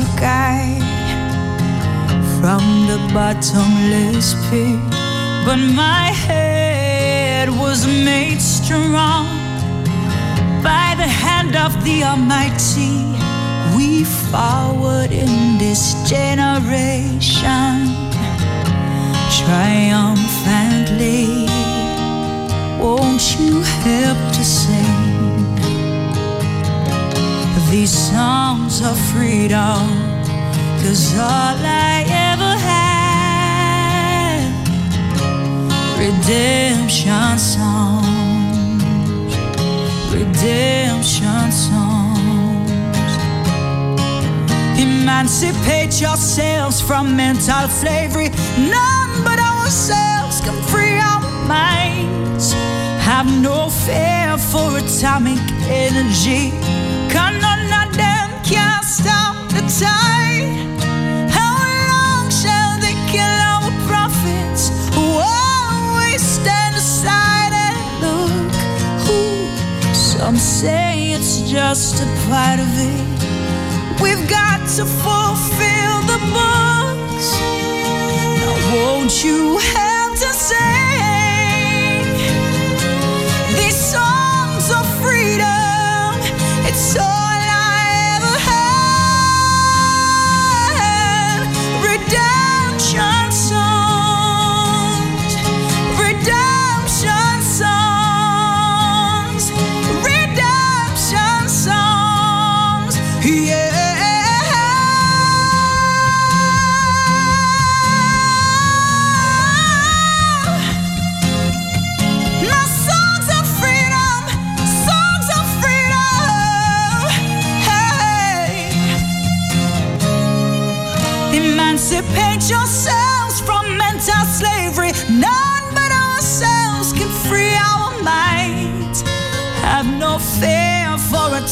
took I from the bottomless pit, but my head was made strong by the hand of the Almighty. We forward in this generation triumphantly. Won't you help to these songs of freedom? Cause all I ever had, redemption songs, redemption songs. Emancipate yourselves from mental slavery. None but ourselves can free our minds. Have no fear for atomic energy. Stop the tide. How long shall they kill our prophets? While we stand aside and look. Ooh, some say it's just a part of it. We've got to fulfill the books. Now, won't you help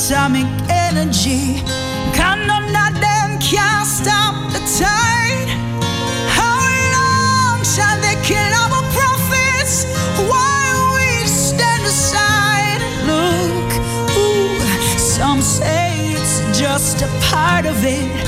atomic energy. Cause none of them can stop the tide. How long shall they kill our prophets while we stand aside look? Ooh, some say it's just a part of it.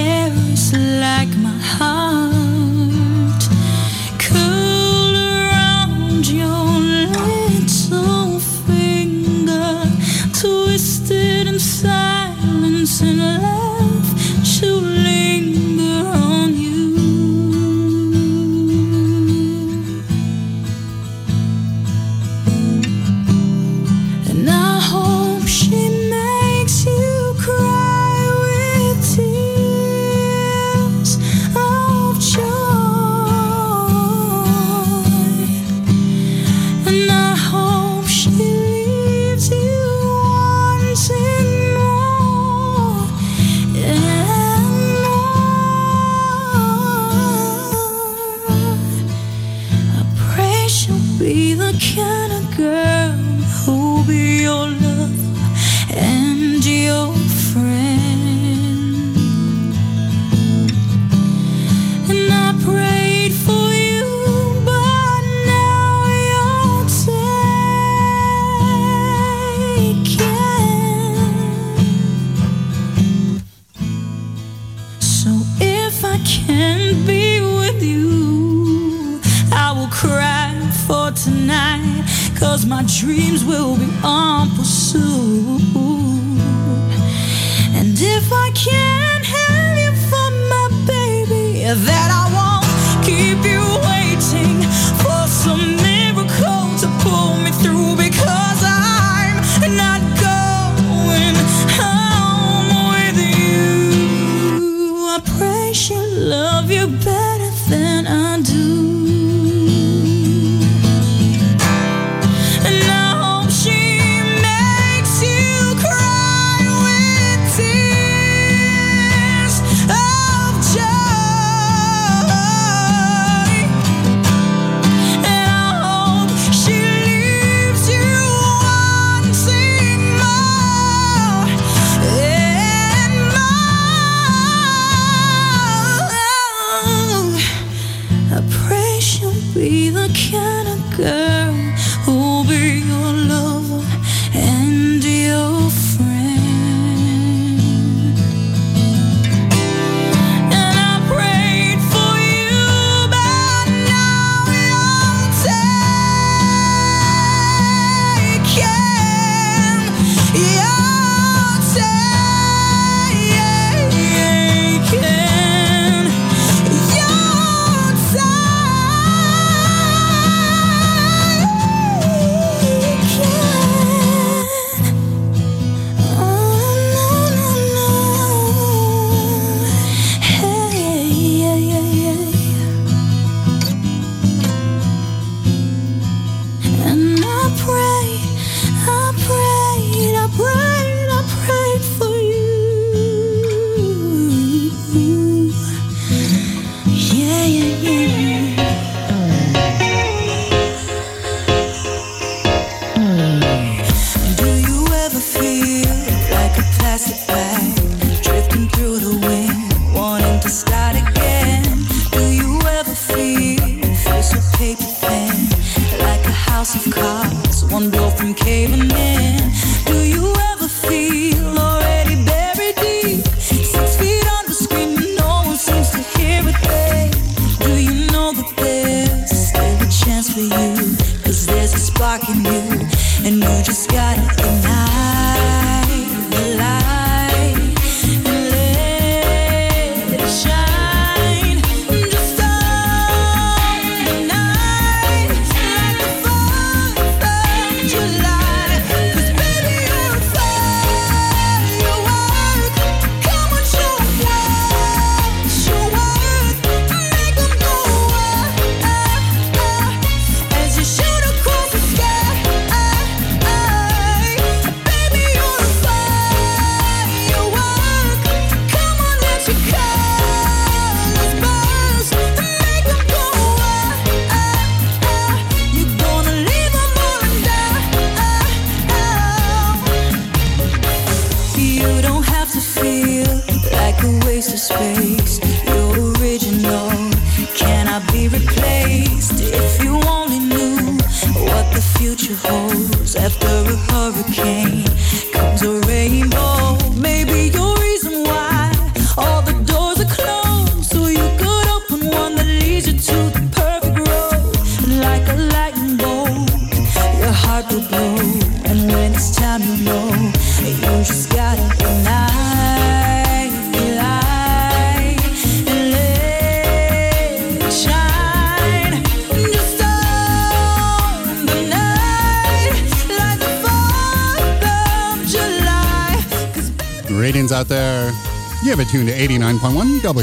Paris like my heart.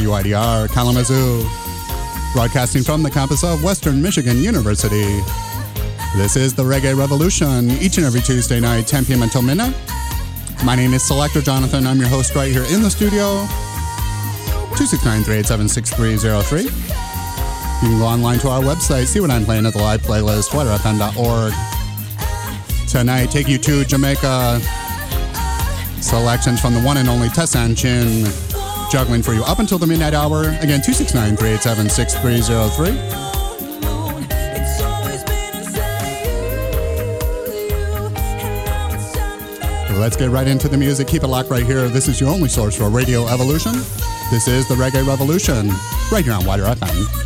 WIDR Kalamazoo, broadcasting from the campus of Western Michigan University. This is the Reggae Revolution, each and every Tuesday night, 10 p.m. until midnight. My name is Selector Jonathon. I'm your host right here in the studio, 269 387 6303. You can go online to our website, see what I'm playing at the live playlist, widrfm.org. Tonight, take you to Jamaica. Selections from the one and only Tessanne Chin juggling for you up until the midnight hour. Again, 269 387 6303. Let's get right into the music. Keep it locked right here. This is your only source for Radio Evolution. This is the Reggae Revolution, right here on WIDR FM.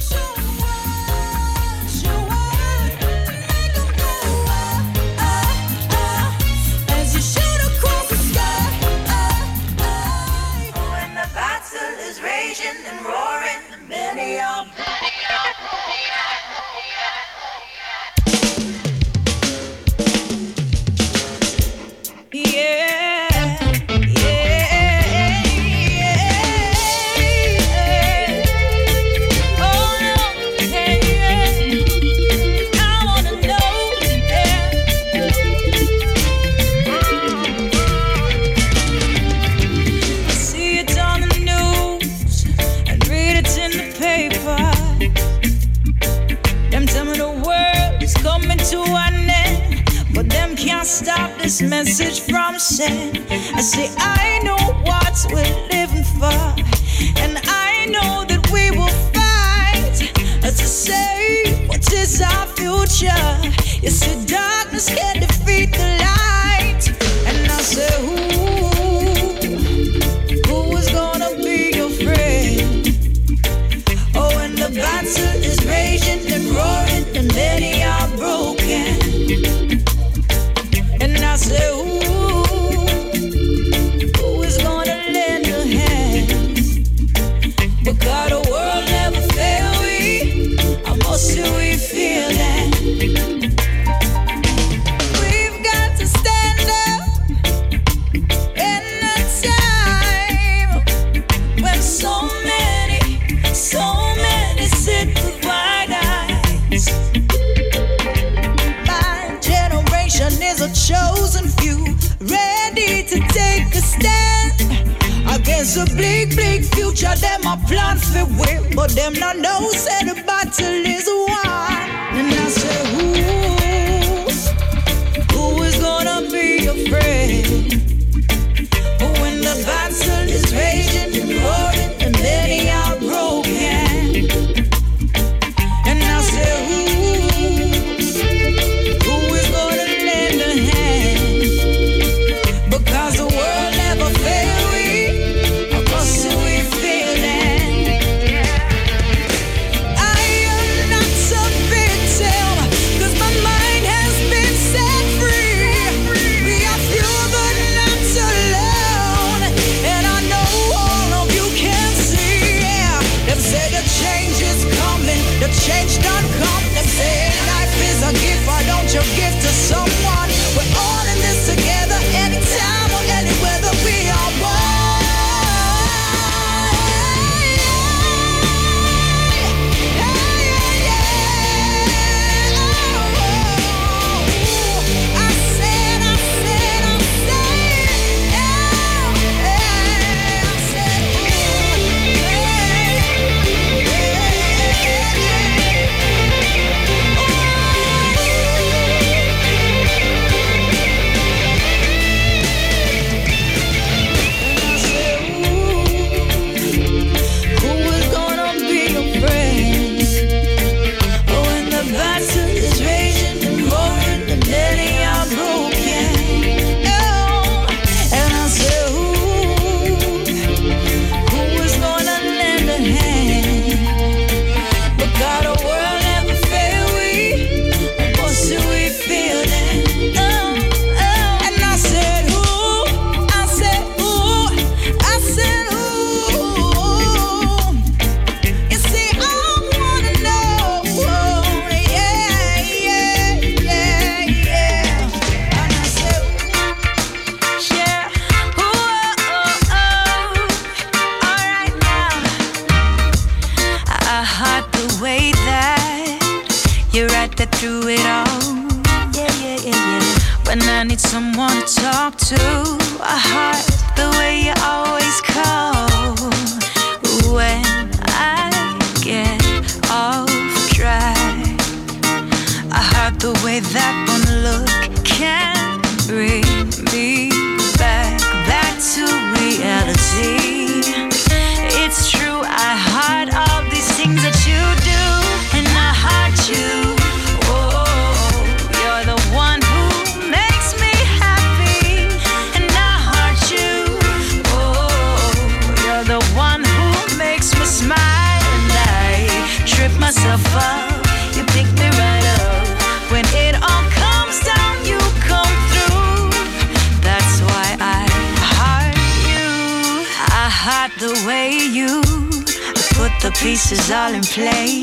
Fall in place.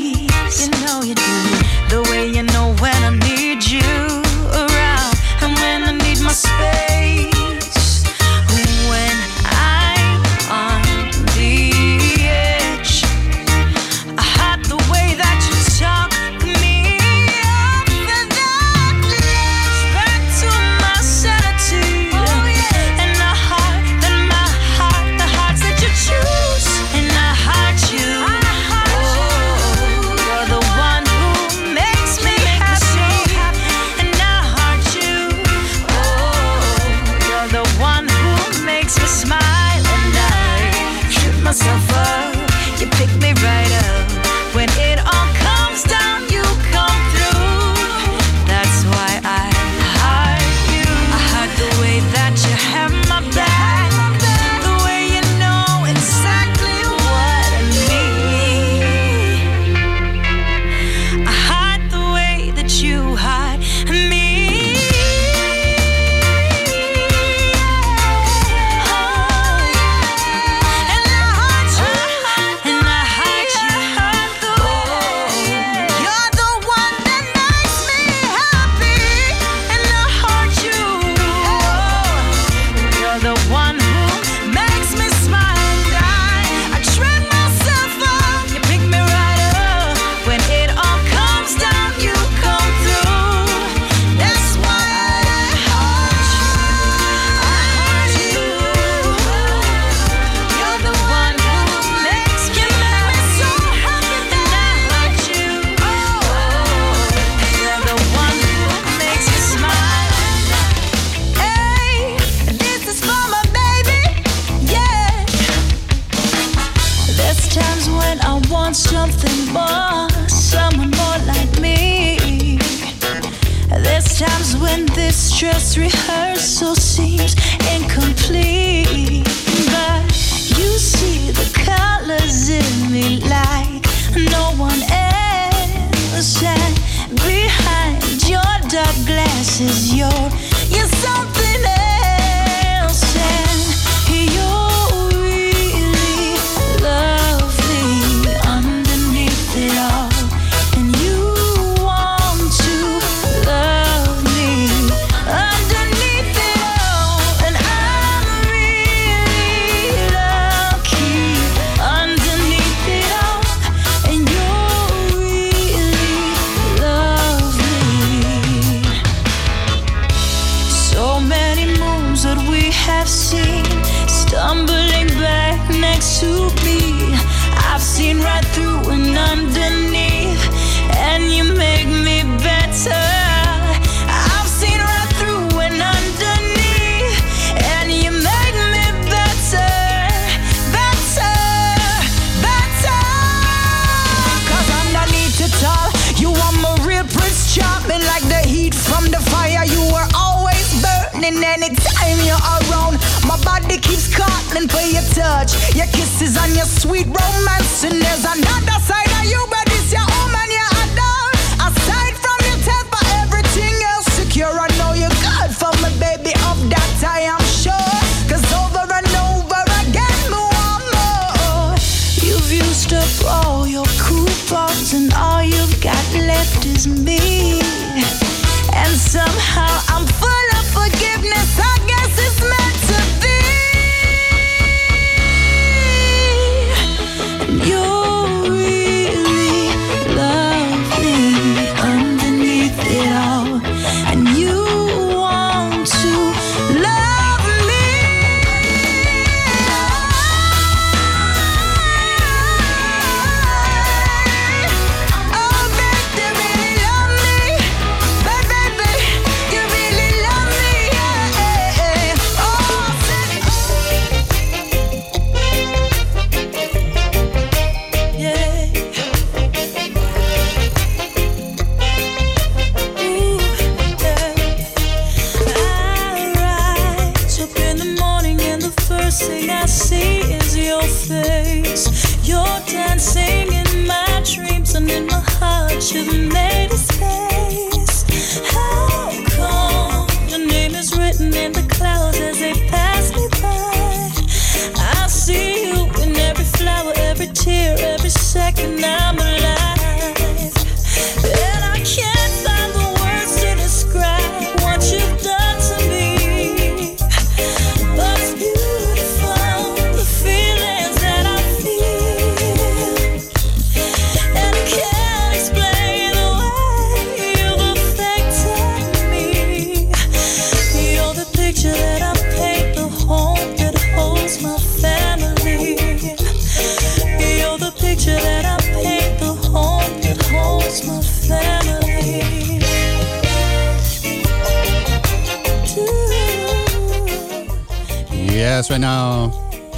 chopping like the heat from the fire. You were always burning anytime you're around. My body keeps calling for your touch, your kisses and your sweet romance. And there's another side.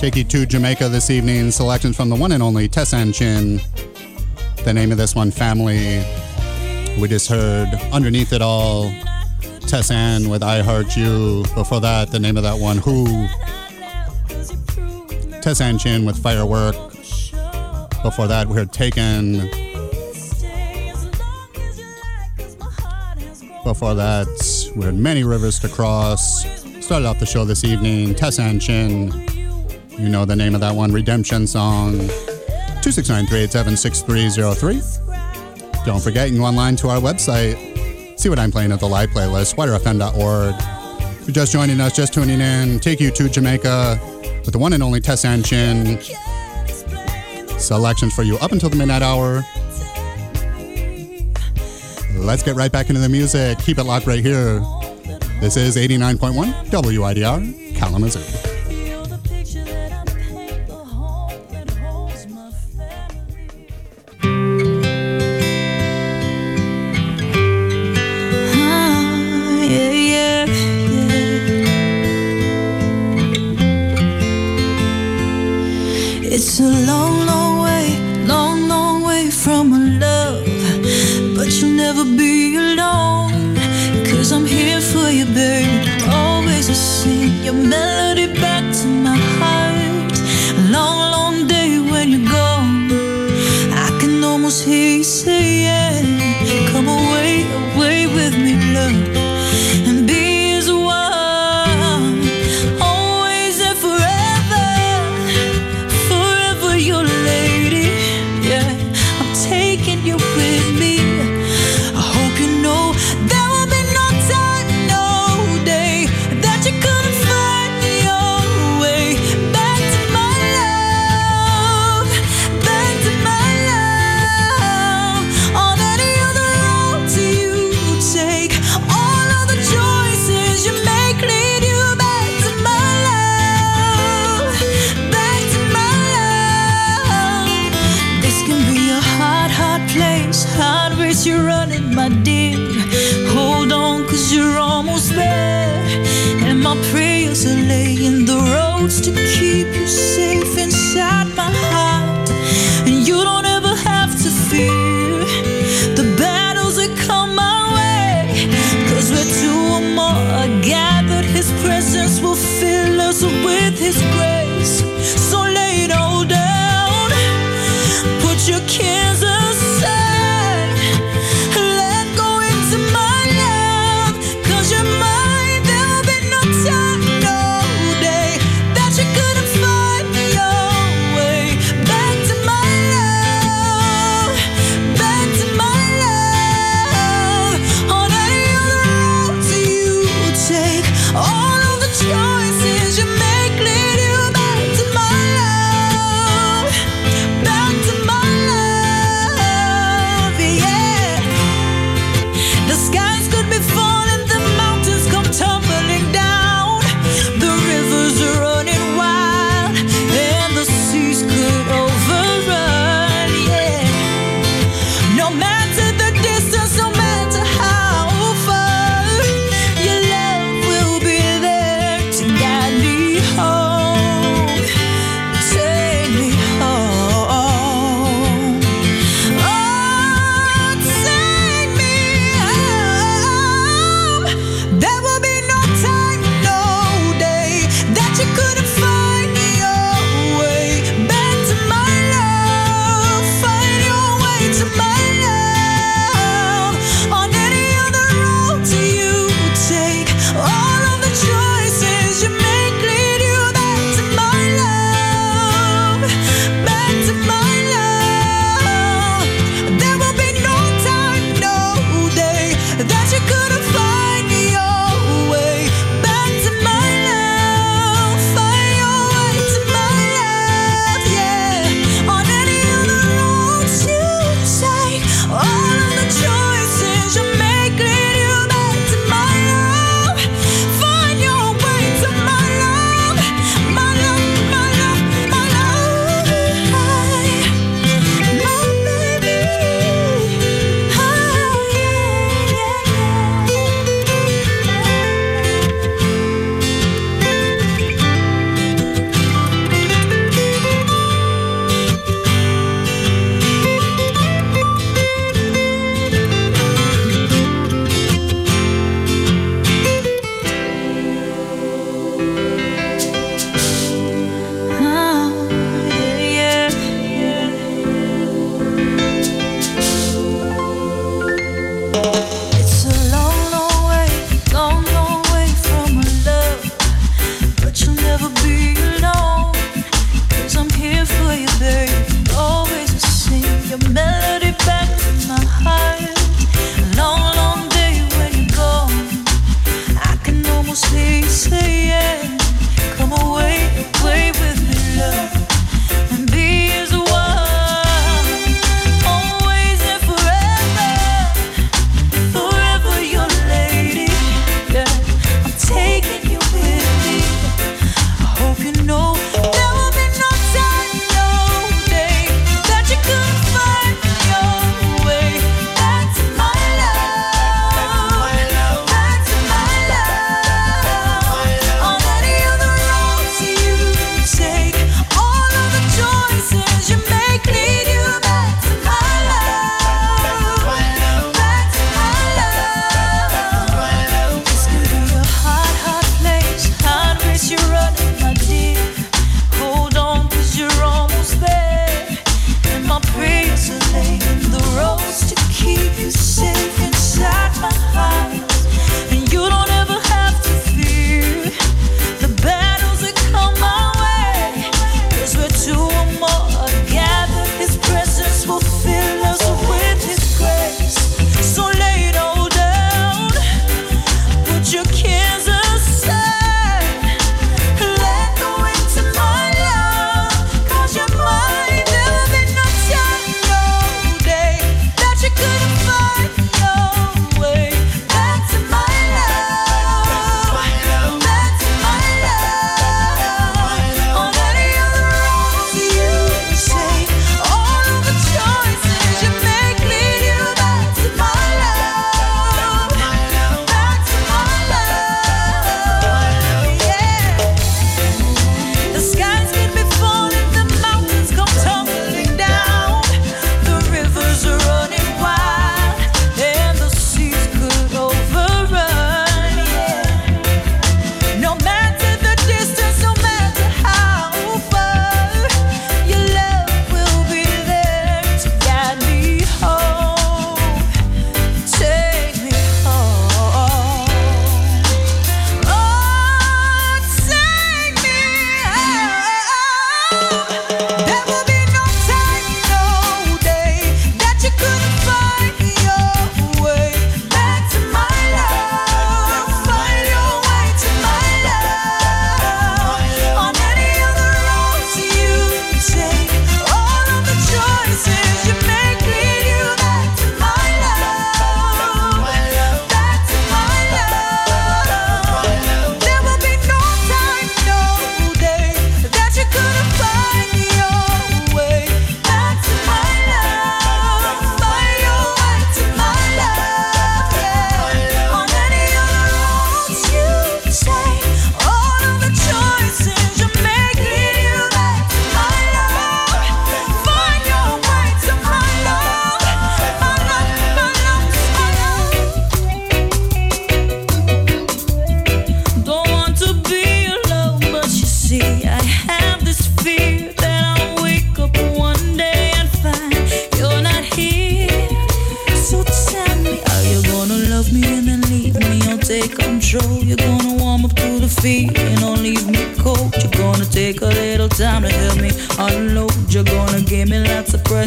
Take you to Jamaica this evening. Selections from the one and only Tessanne Chin. The name of this one, Family. We just heard Underneath It All, Tessanne with I Heart You. Before that, the name of that one, Who. Tessanne Chin with Firework. Before that, we heard Taken. Before that, we had Many Rivers to Cross. Started off the show this evening, Tessanne Chin. You know the name of that one, Redemption Song. 269 387 6303. Don't forget, you can go online to our website. See what I'm playing at the live playlist, widrfm.org. If you're just joining us, just tuning in, take you to Jamaica with the one and only Tessanne Chin. Selections for you up until the midnight hour. Let's get right back into the music. Keep it locked right here. This is 89.1 WIDR Kalamazoo.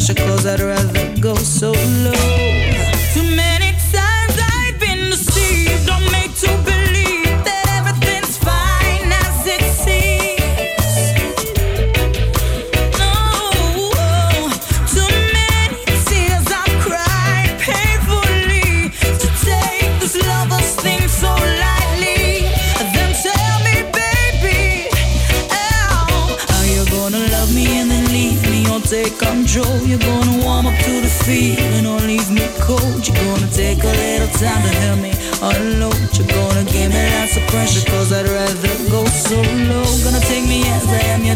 special clothes I'd rather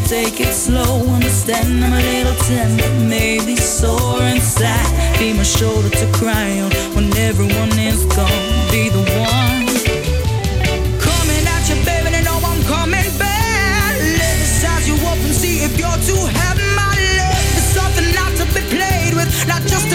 take it slow. Understand I'm a little tender, maybe sore inside. Be my shoulder to cry on when everyone is gone. Be the one. Coming at you, baby, and know I'm coming back. Let the size you up and see if you're too heavy, my love. It's something not to be played with, not just.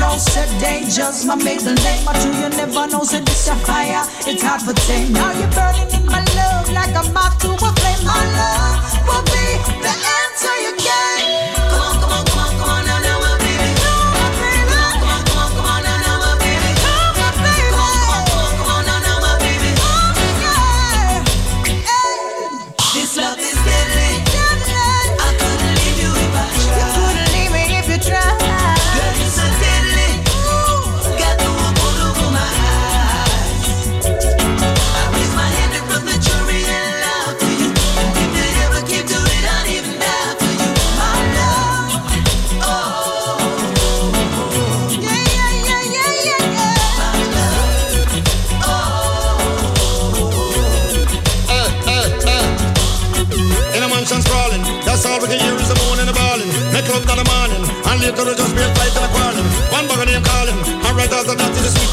Know, said danger's my middle name. But you, you never know, said it's a fire. It's hard for tame. Now you're burning in my love like a moth to a flame. My love will be the answer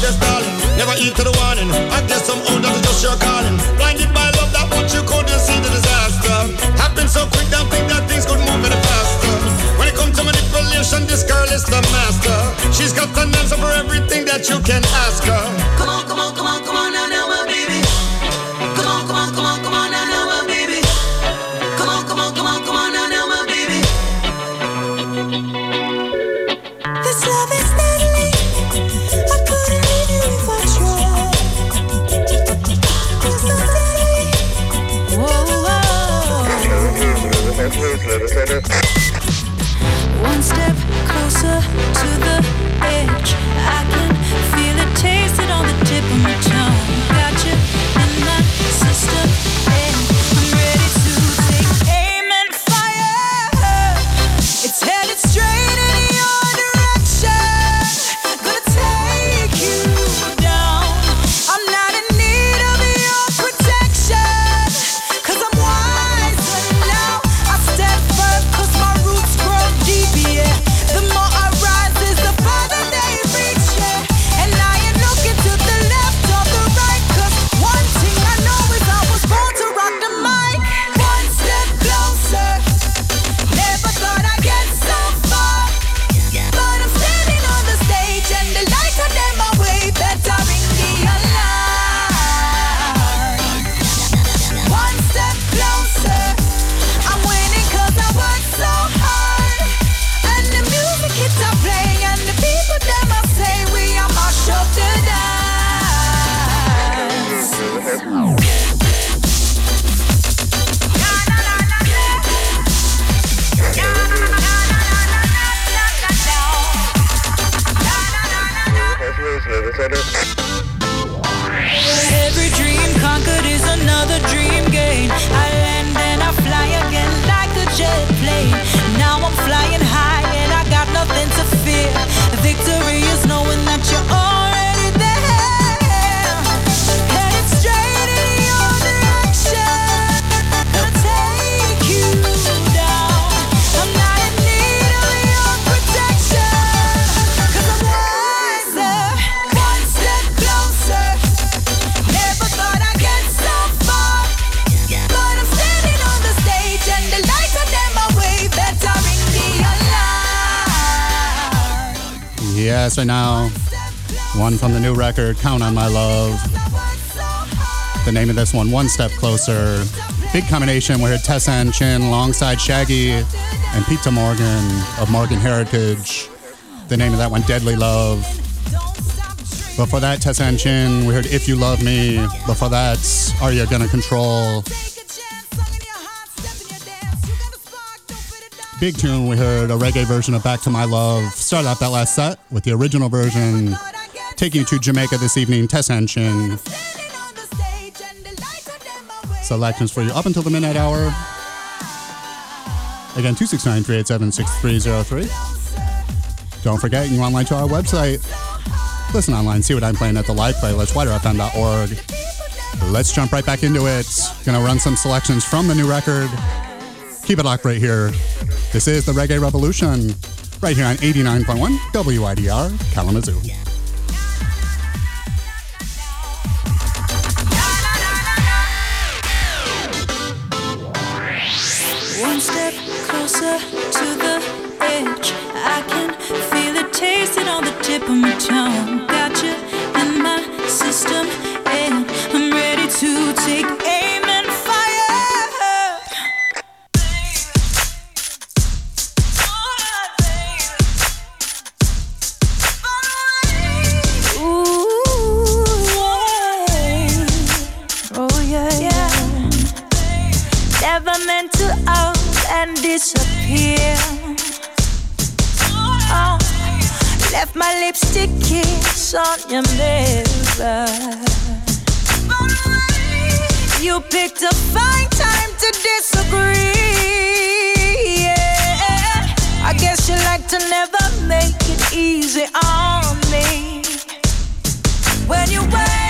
that the darling. Never eat to the warning, I guess some old that is just your calling. Blinded by love that what you couldn't see the disaster. Happened so quick, don't think that things could move any faster. When it comes to manipulation, this girl is the master. She's got an answer for everything that you can ask her. Come on, right now, one from the new record, Count on My Love. The name of this one, One Step Closer. Big combination. We're heard Tessanne Chin alongside Shaggy and Peetah Morgan of Morgan Heritage. The name of that one, Deadly Love. Before that, Tessanne Chin, we heard If You Love Me. Before that, Are You Gonna Control? Big tune, we heard a reggae version of Back to My Love. Started off that last set with the original version. Taking you to Jamaica this evening, Tessanne Chin. Selections for you up until the midnight hour. Again, 269 387 6303. Don't forget, you can go online to our website. Listen online, see what I'm playing at the live playlist, widrfm.org. Let's jump right back into it. Gonna run some selections from the new record. Keep it locked right here. This is the Reggae Revolution, right here on 89.1 WIDR Kalamazoo. One step closer to the edge. I can feel it tasting on the tip of my tongue. Got you in my system. lipstick kiss on your mirror. You picked a fine time to disagree. Yeah. I guess you like to never make it easy on me. When you wait.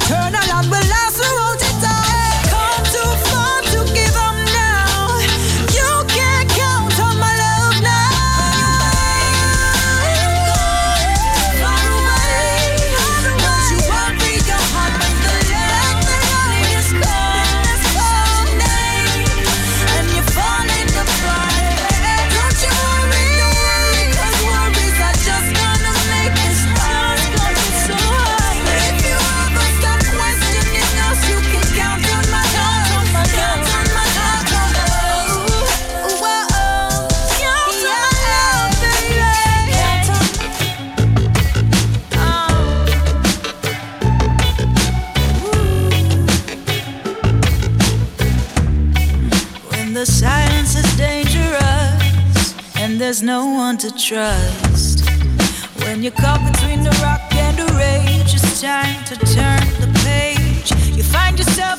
turn on one to trust. When you're caught between the rock and the rage, it's time to turn the page. You find yourself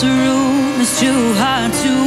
this room is too hard to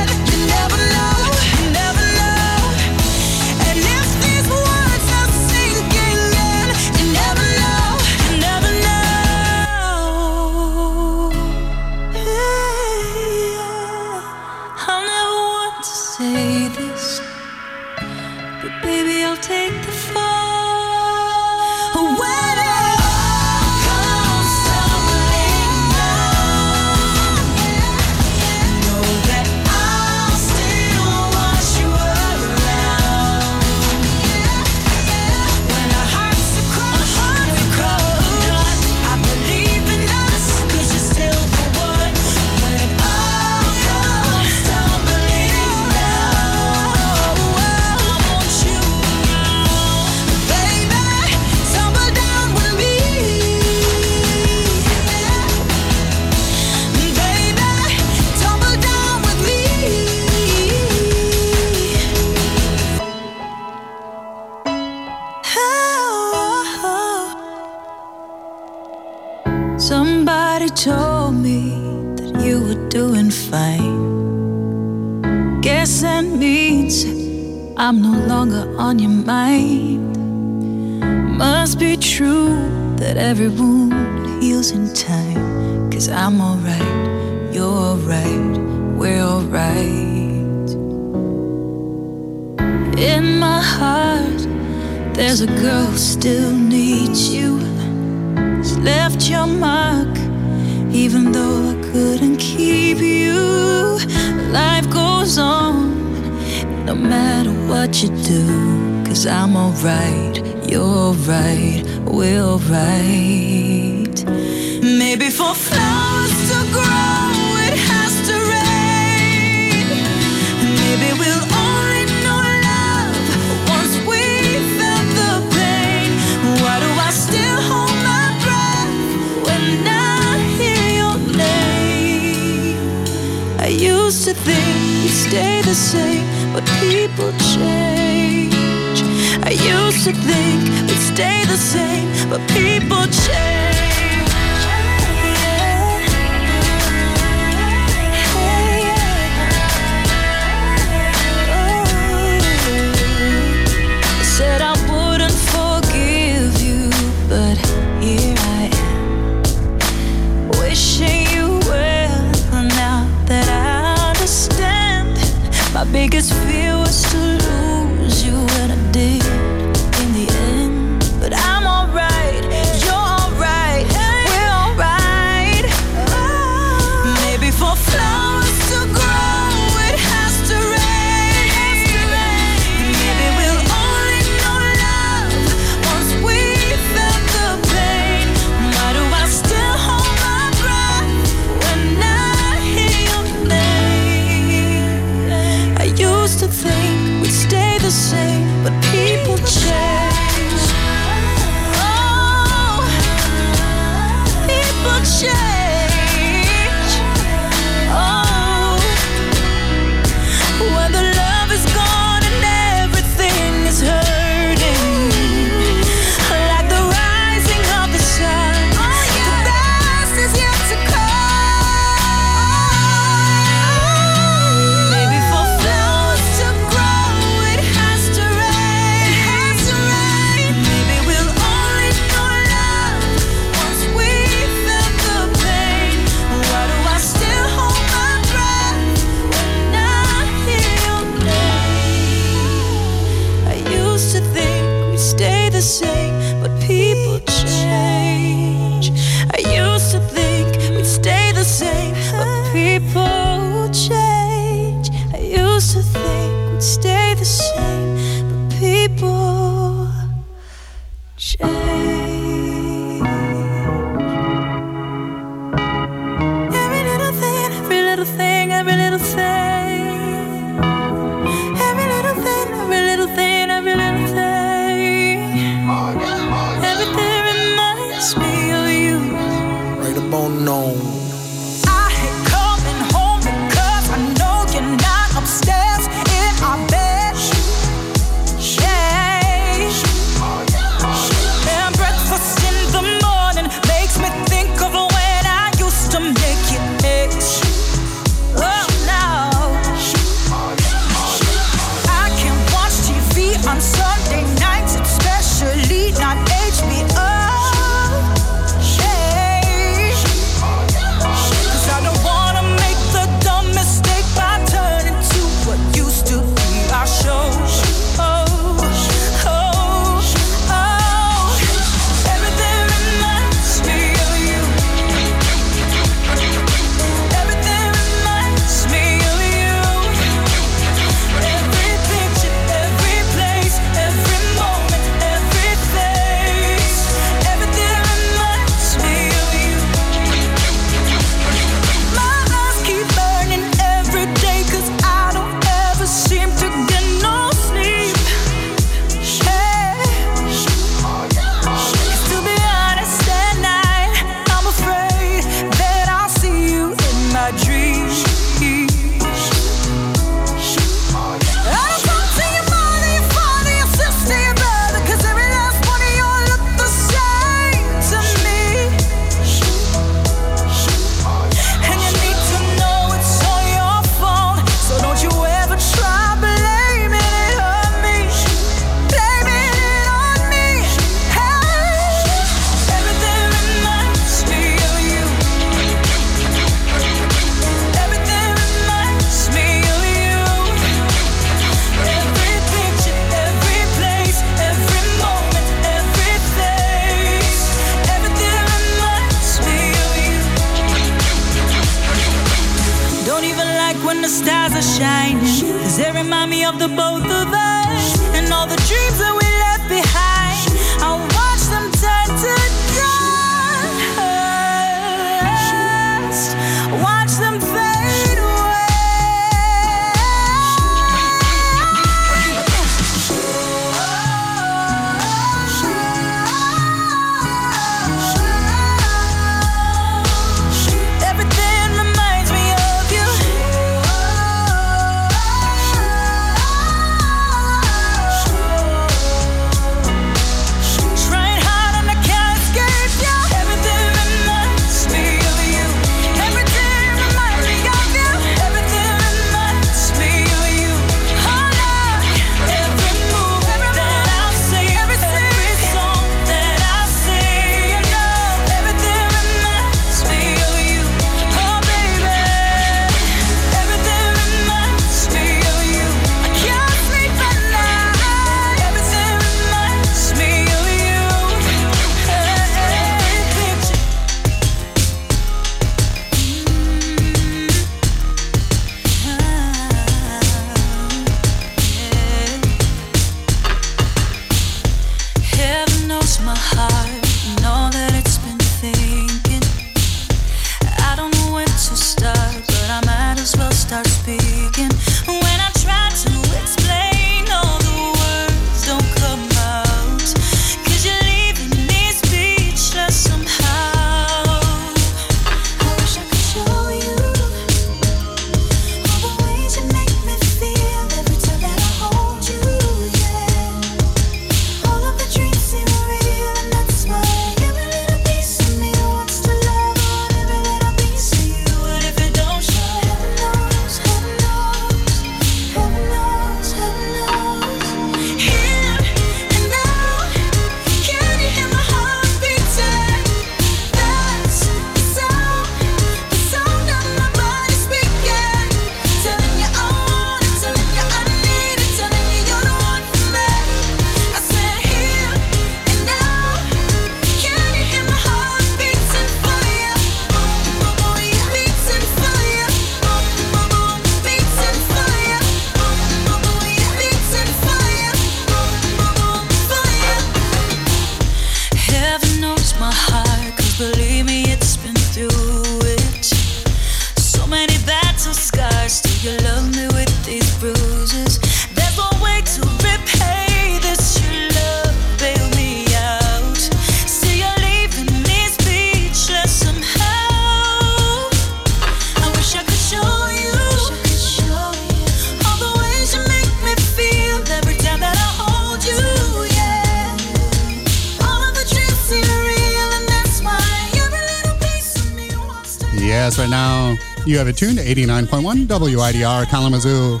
have it tuned to 89.1 WIDR Kalamazoo,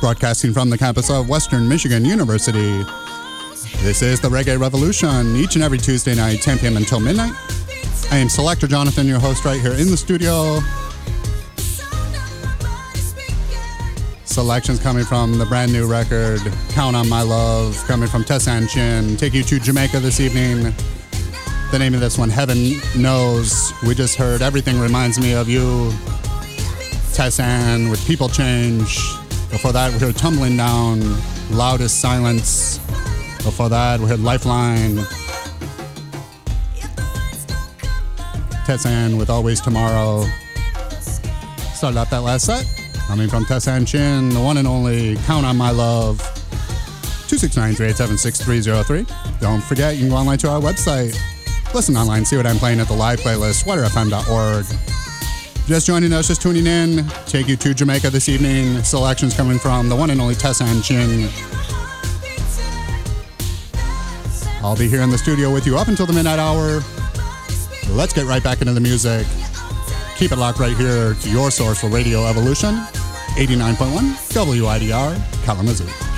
broadcasting from the campus of Western Michigan University. This is the Reggae Revolution, each and every Tuesday night, 10 p.m. until midnight. I am Selector Jonathon, your host, right here in the studio. Selections coming from the brand new record, Count on My Love, coming from Tessanne Chin. Take you to Jamaica this evening. The name of this one, Heaven Knows. We just heard Everything Reminds Me of You. Tessanne with People Change. Before that, we heard Tumbling Down, Loudest Silence. Before that, we heard Lifeline. Tessanne with Always Tomorrow. Started out that last set. Coming from Tessanne Chin, the one and only Count on My Love. 269-387-6303. Don't forget, you can go online to our website. Listen online, see what I'm playing at the live playlist, widrfm.org. Just joining us, just tuning in, take you to Jamaica this evening. Selections coming from the one and only Tessanne Chin. I'll be here in the studio with you up until the midnight hour. Let's get right back into the music. Keep it locked right here to your source for Radio Evolution, 89.1 WIDR, Kalamazoo.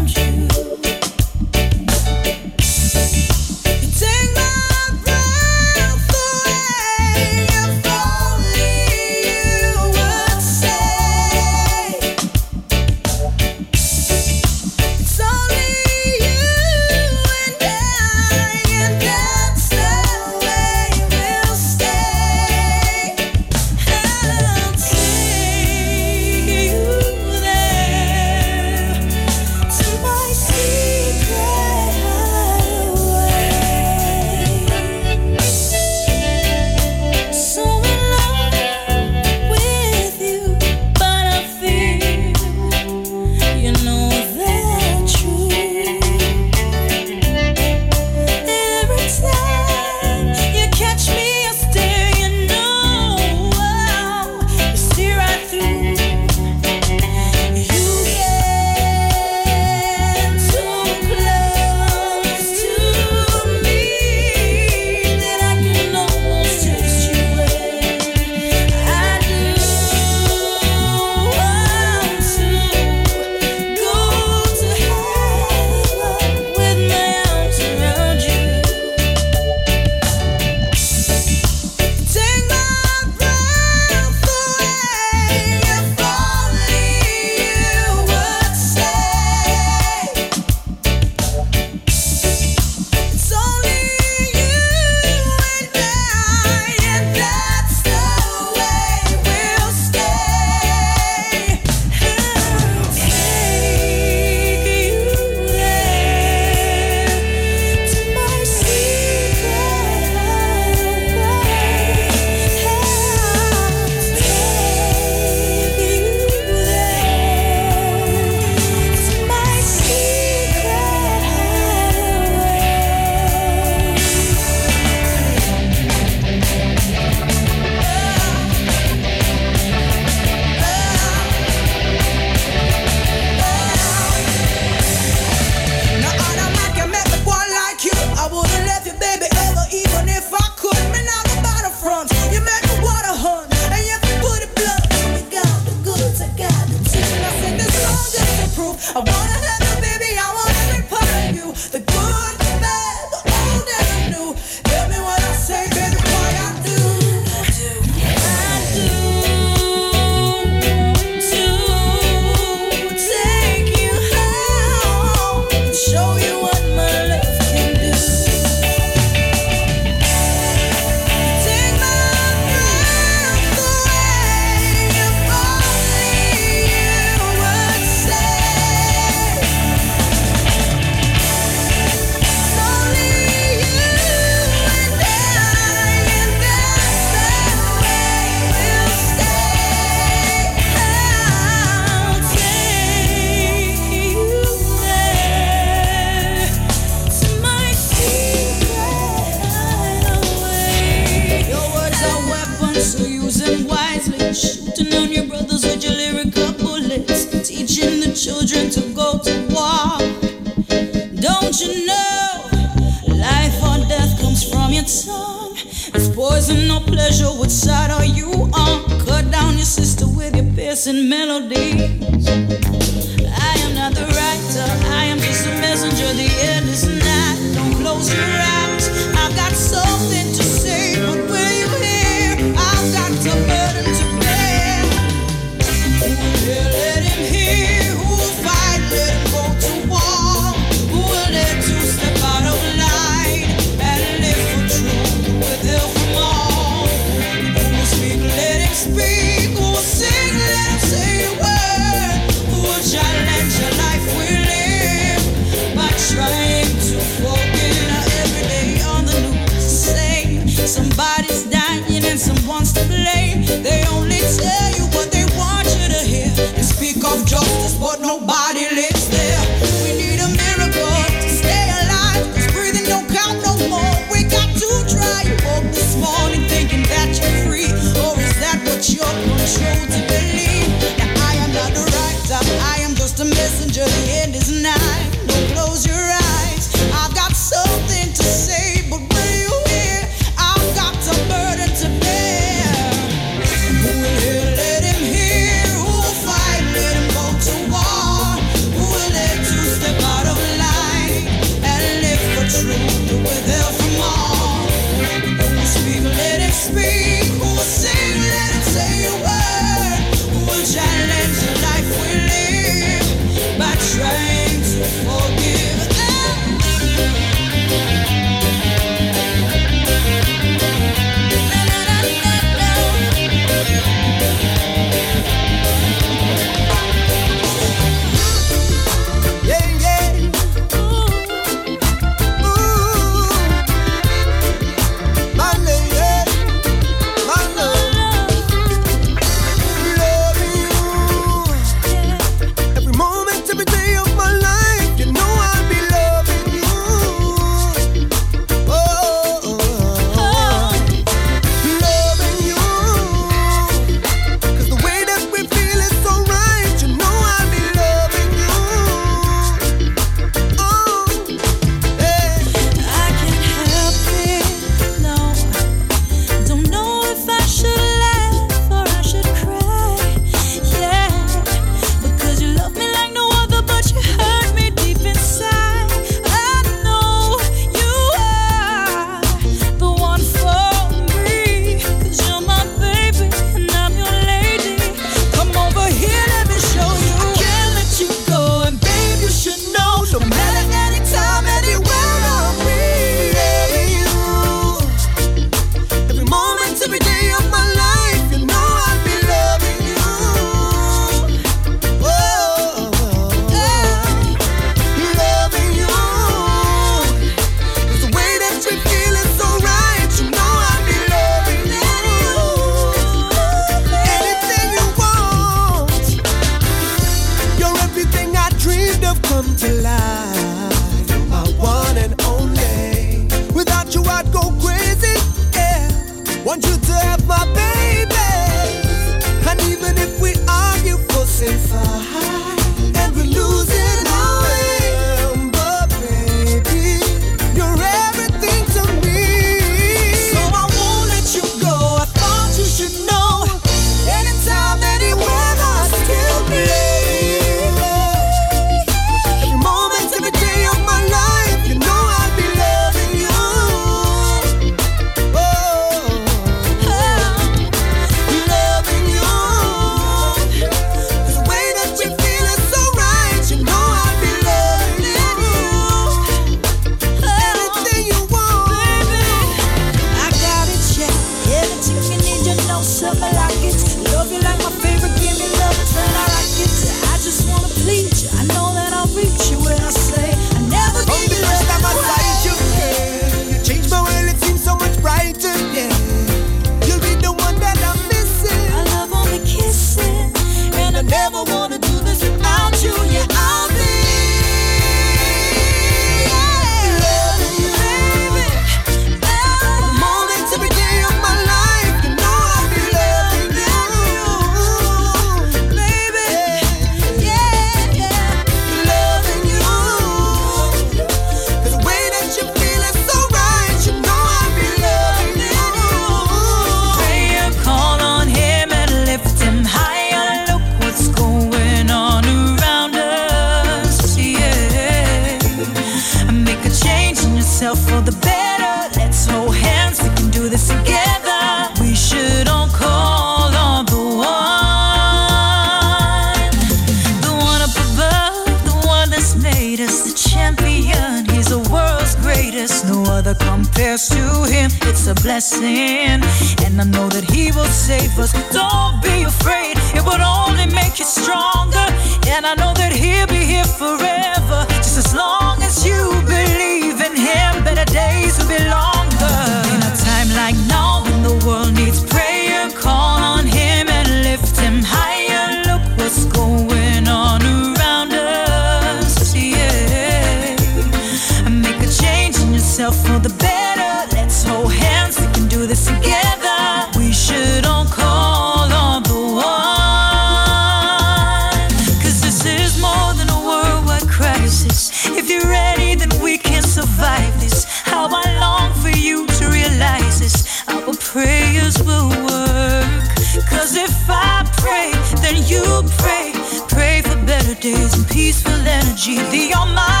Peaceful energy. The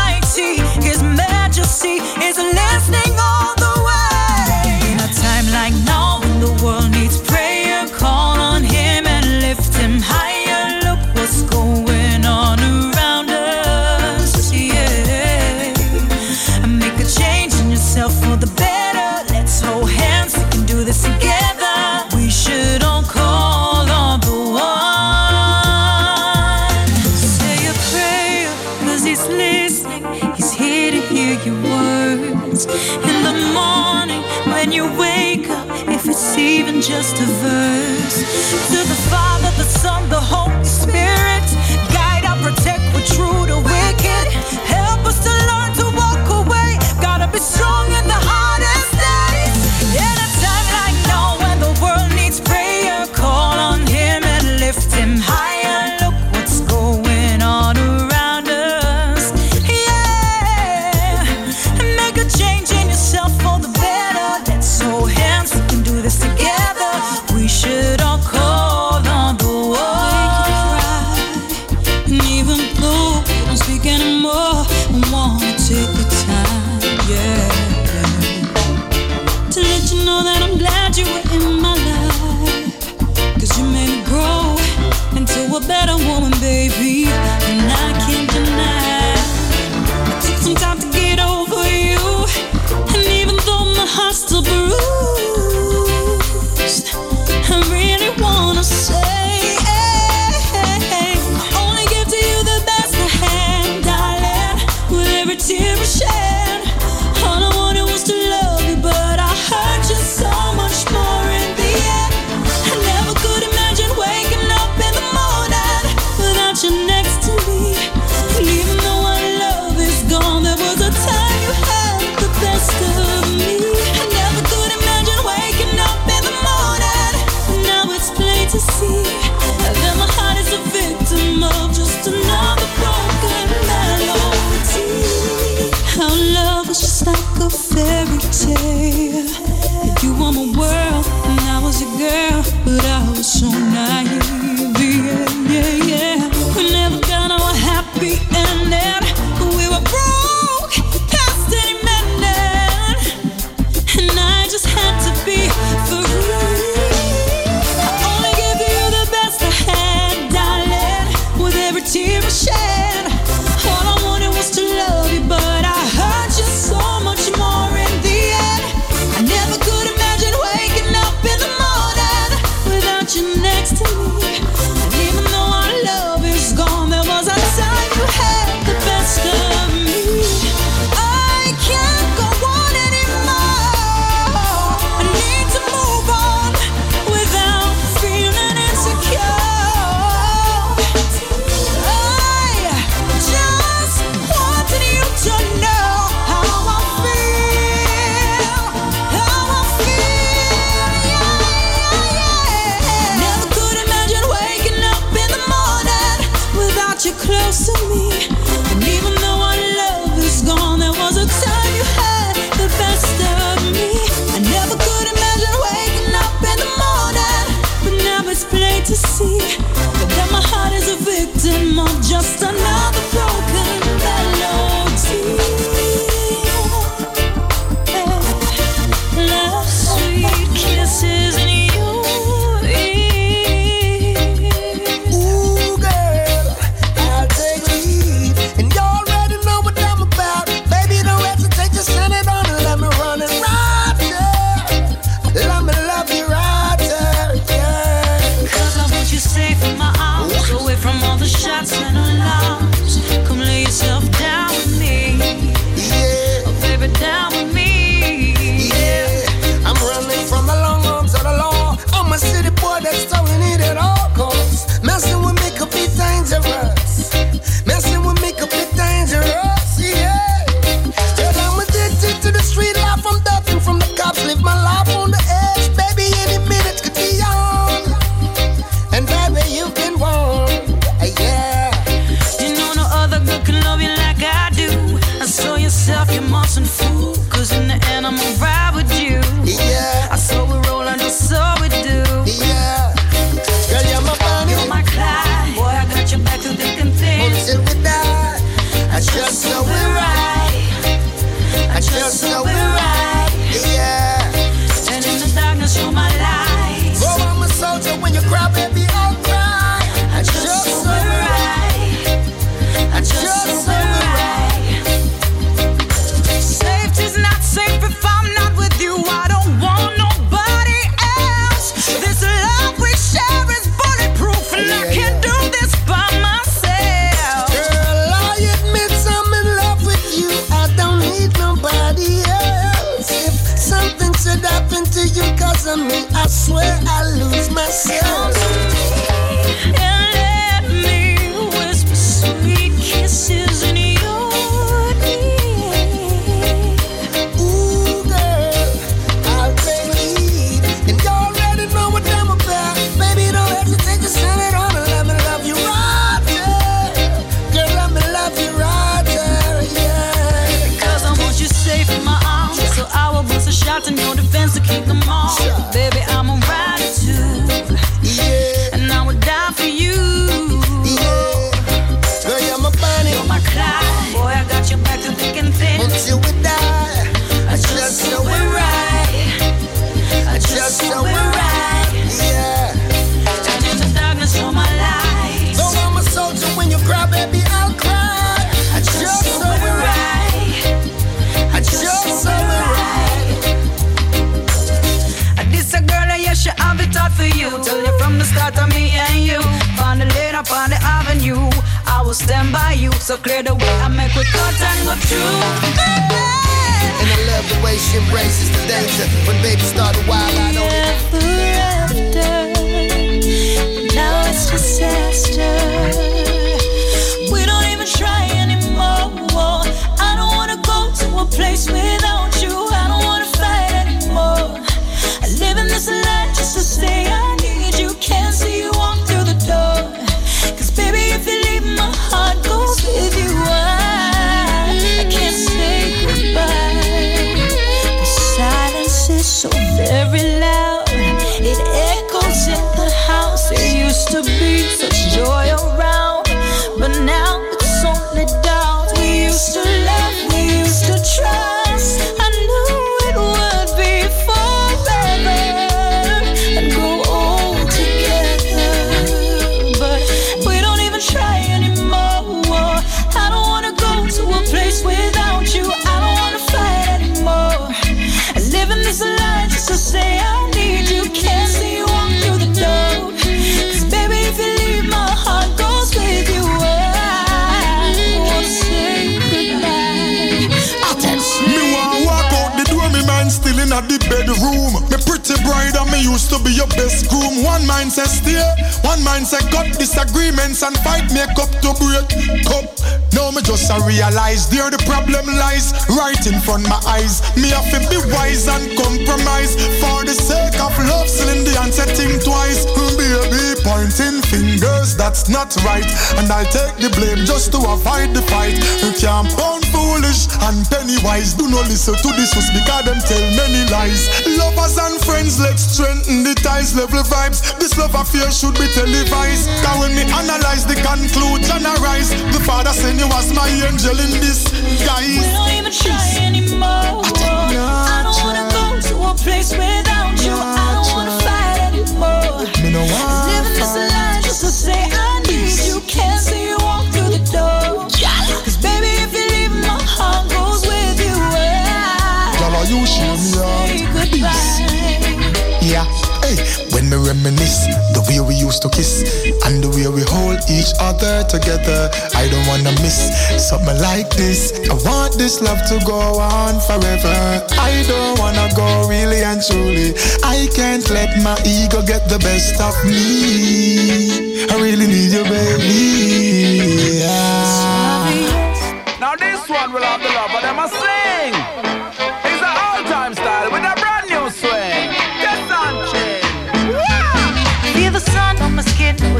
used to be your best groom. One mind says steer, one mind says cut disagreements and fight make up to break. Cup not right. And I'll take the blame just to avoid the fight. You can't pound foolish and penny wise. Do not listen to this was because them tell many lies. Lovers and friends, let's strengthen the ties, level vibes. This love affair should be televised. Cause when me analyze the conclusion arise, the father said you was my angel in this guys. We don't even try anymore. I don't wanna go to a place without you. I don't wanna fight anymore. Me no want Living this life just to say I need you. can't see you walk through the door. Cause baby, if you leave, my heart goes with you. Girl, you show me out. Yeah. When we reminisce the way we used to kiss and the way we hold each other together, I don't wanna miss something like this. I want this love to go on forever. I don't wanna go really and truly. I can't let my ego get the best of me. I really need you, baby. Yeah. Now this one will have the love, but them a sing.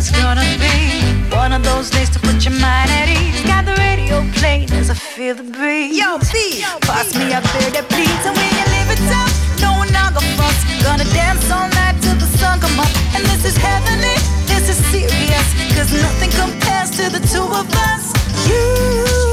It's gonna be one of those days to put your mind at ease. Got the radio playing as I feel the breeze. Yo, B, pass me up there that please, and when you live it up, no one not gonna fuss. Gonna dance all night till the sun come up, and this is heavenly this is serious, cause nothing compares to the two of us. You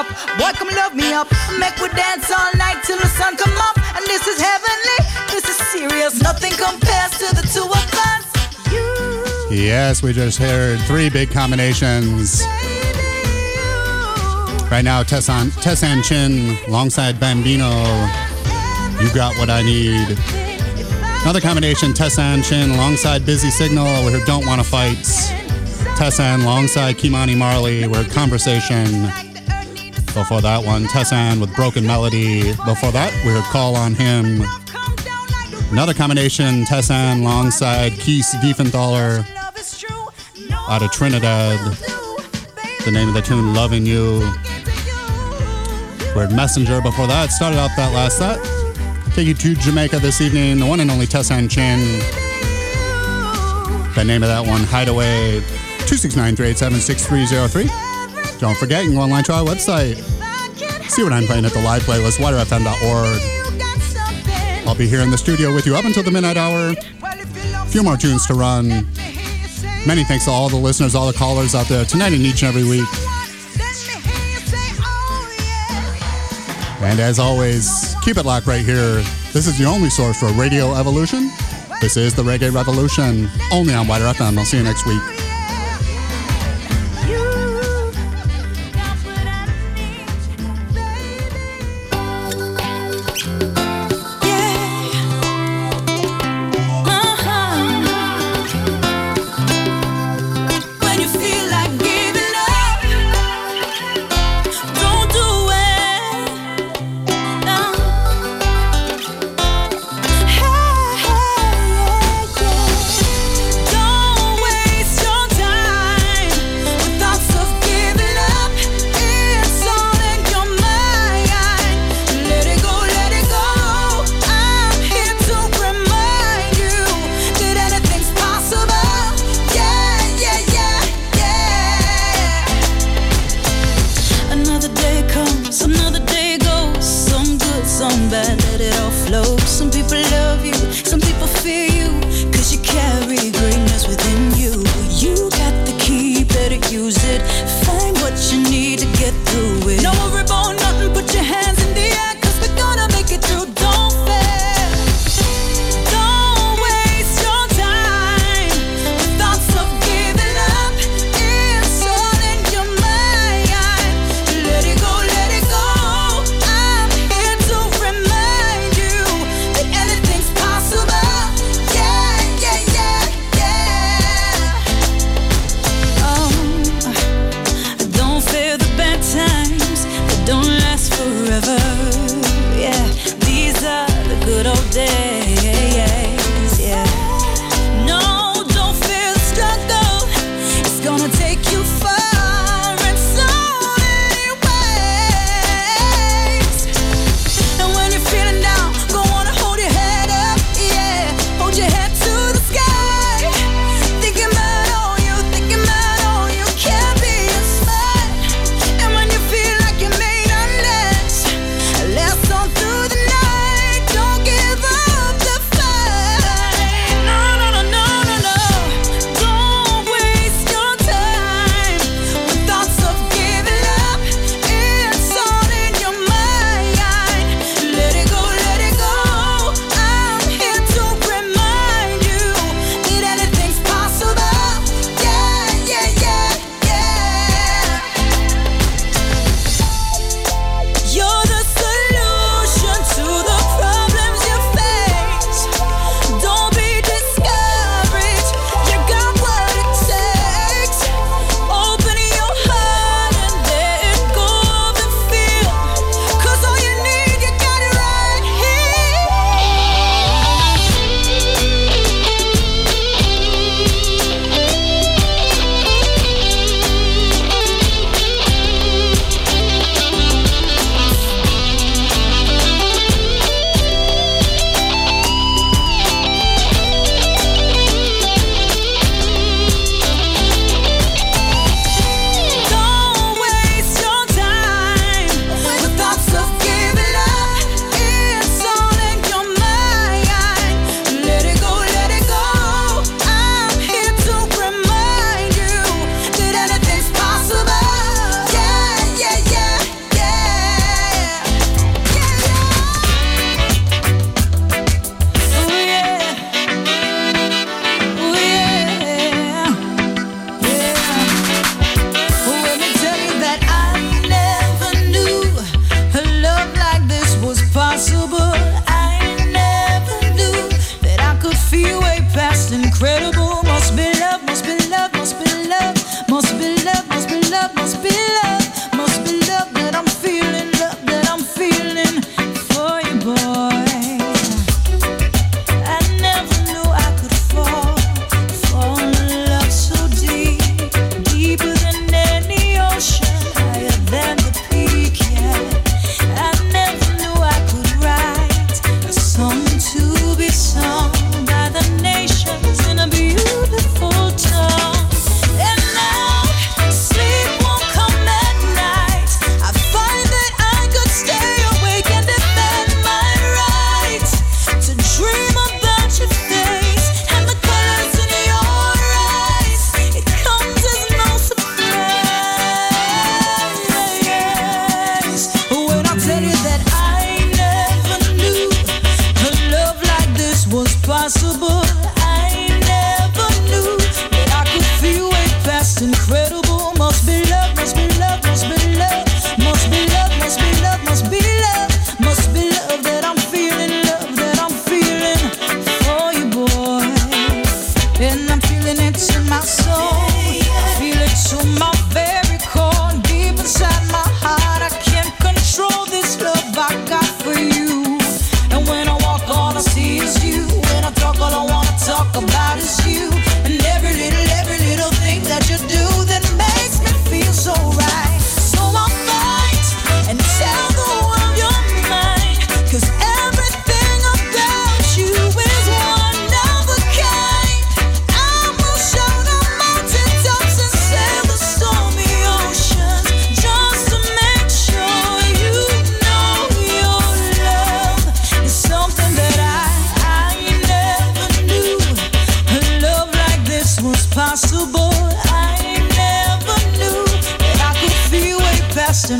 up. Boy, come love me up. Make we dance all night till the sun come up. And this is heavenly, this is serious. Nothing compares to the two of us. You, Yes, we just heard three big combinations. Right now, Tessanne, Tessanne Chin alongside Bambino. You got what I need. Another combination, Tessanne Chin alongside Busy Signal. We heard Don't Wanna Fight. Tessanne alongside Kimani Marley. Heard Conversation. Before that one, Tessanne with Broken Melody. Before that, we heard Call on Him. Another combination, Tessanne alongside Kees Dieffenthaller out of Trinidad. The name of the tune, Loving You. Word Messenger before that. Started out that last set. Take you to Jamaica this evening. The one and only Tessanne Chin. The name of that one, Hideaway. 269-387-6303. Don't forget, you can go online to our website. See what I'm playing at the live playlist, widrfm.org. I'll be here in the studio with you up until the midnight hour. A few more tunes to run. Many thanks to all the listeners, all the callers out there tonight and each and every week. And as always, keep it locked right here. This is the only source for Radio Evolution. This is the Reggae Revolution, only on WIDR FM. I'll see you next week.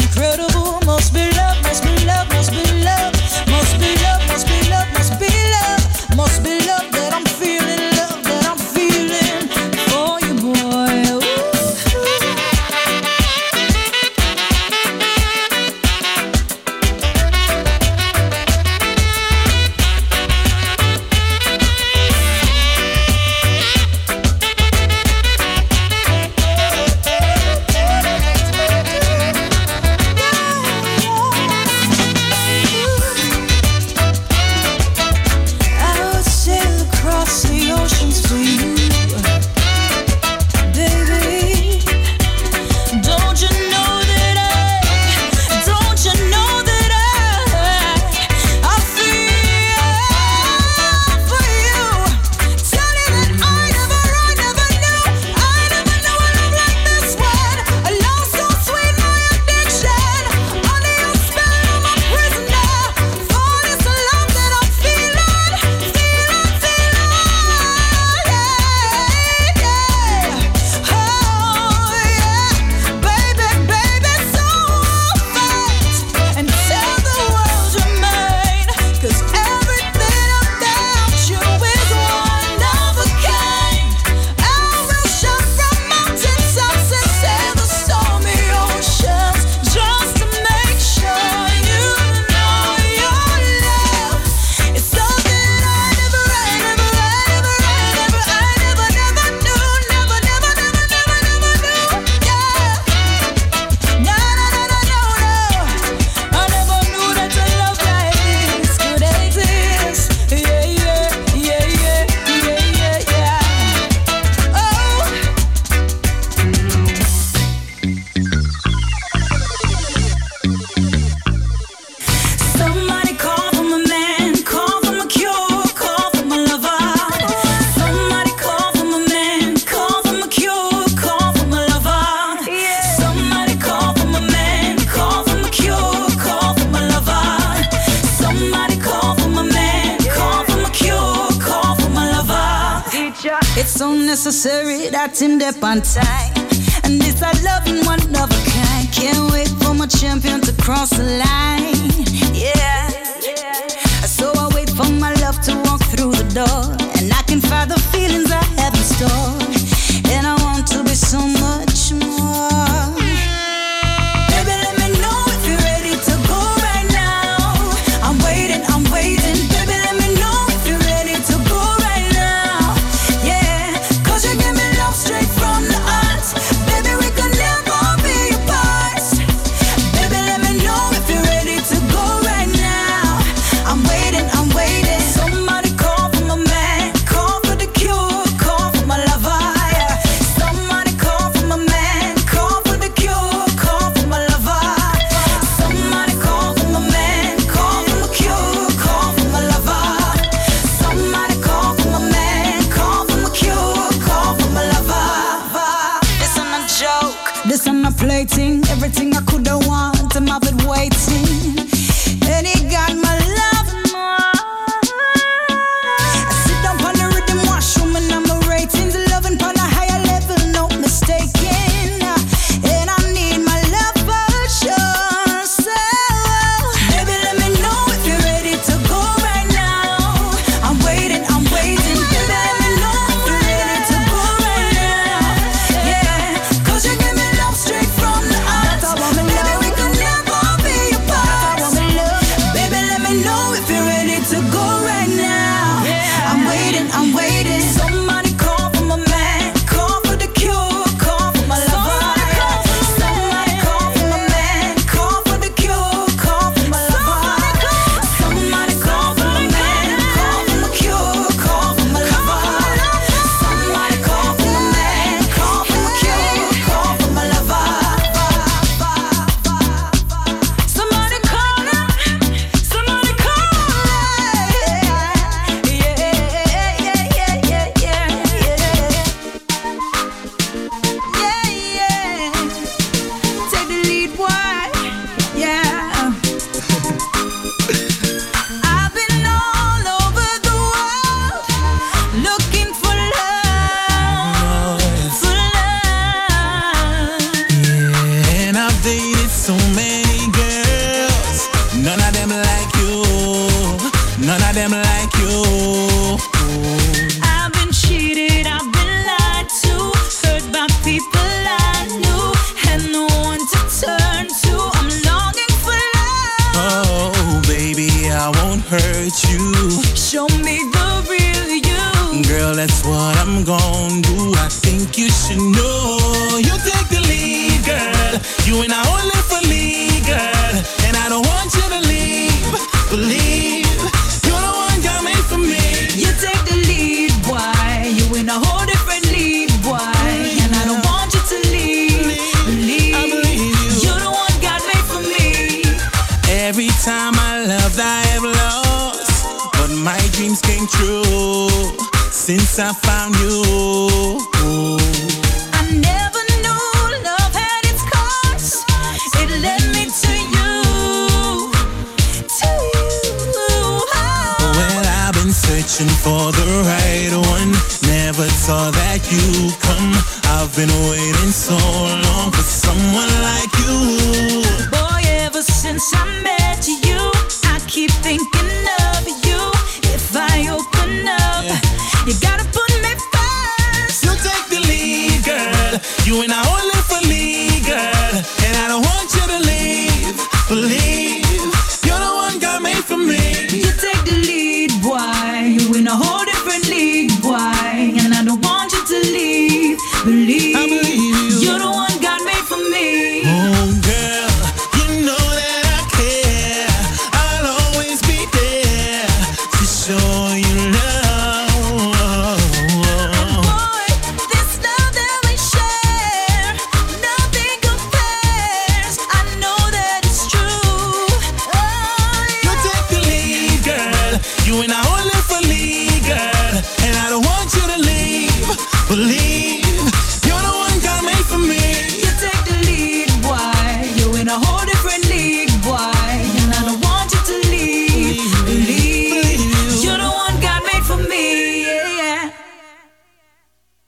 Know